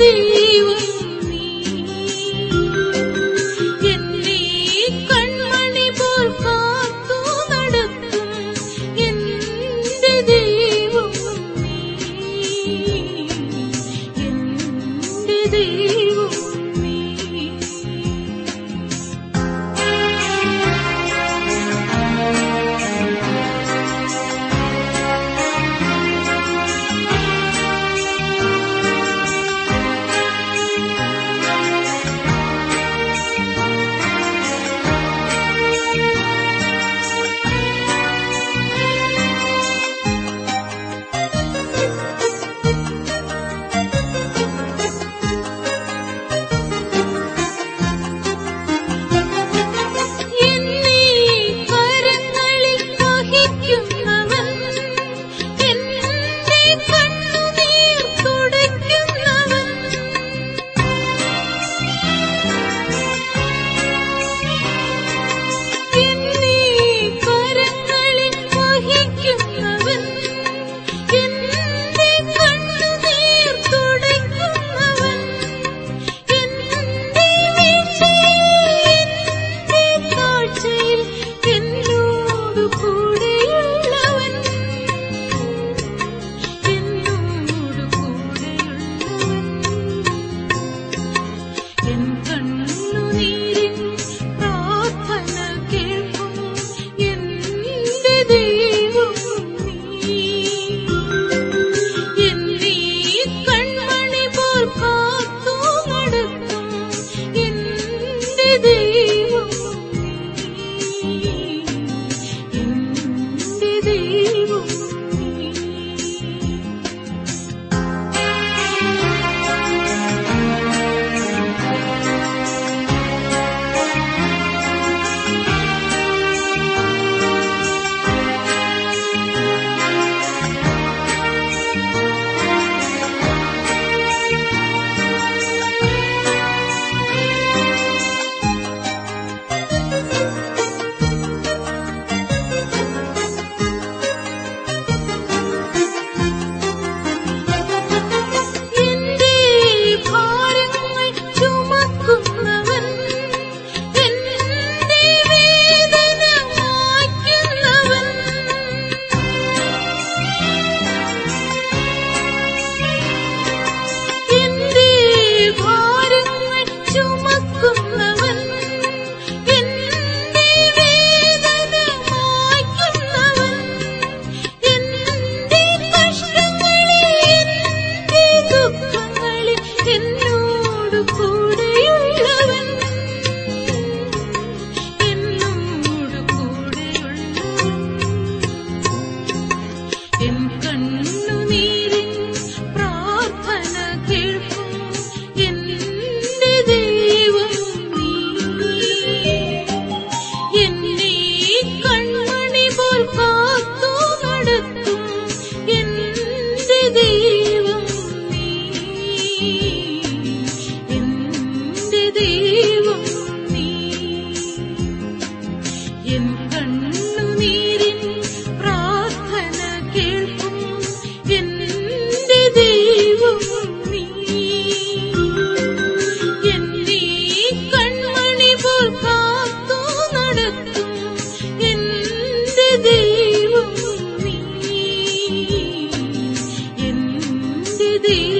قلبي وسمع இது